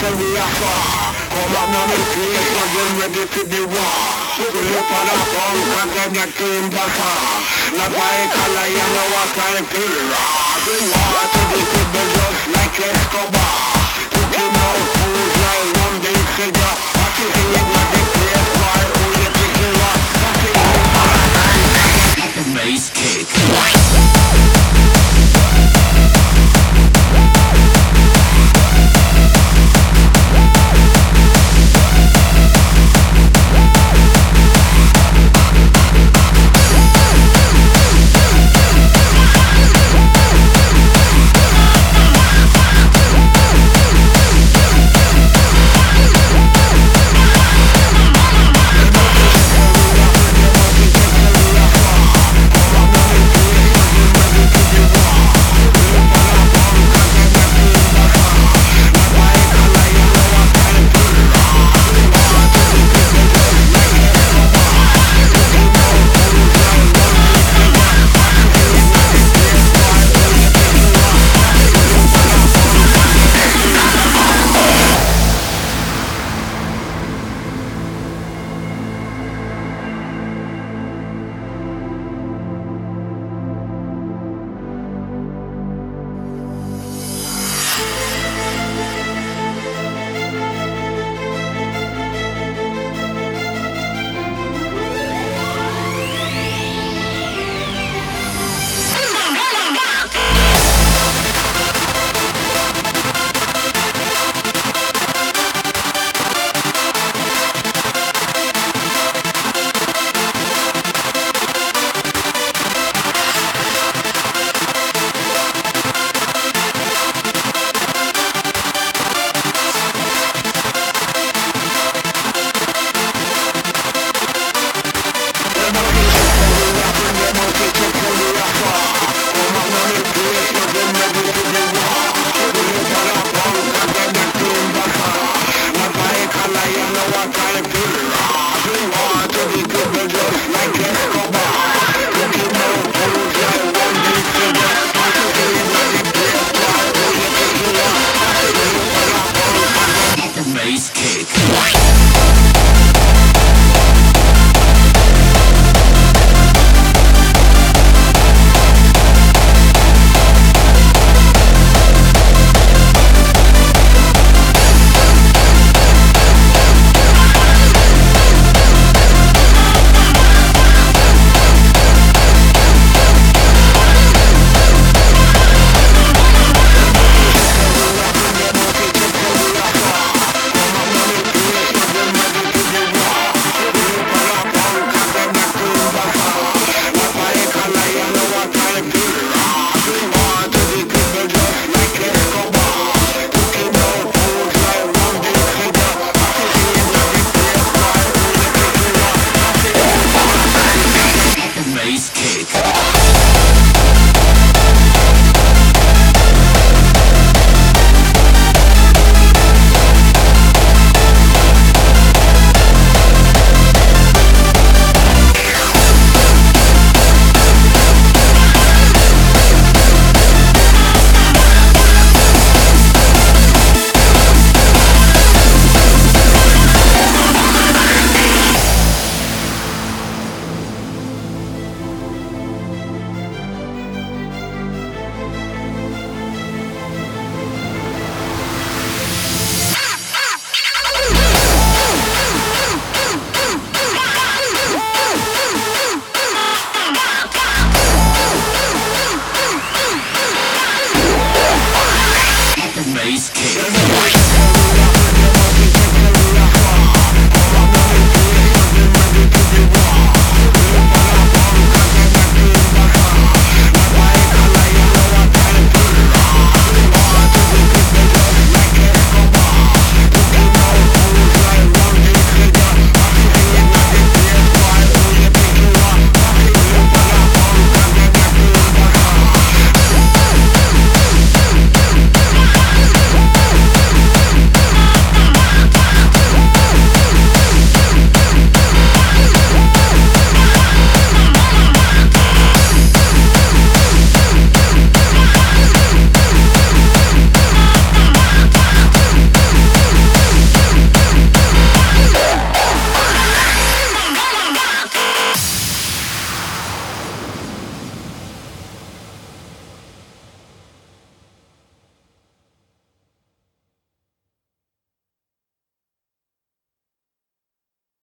far. Come on, now, the place, now, get ready for the war. Kuli pada kong kakaknya kimbasa Napai kala yang lawa kaya kira Semua tu dikubur just like Escobar Cooking out fools wanna do the wrong. Yeah.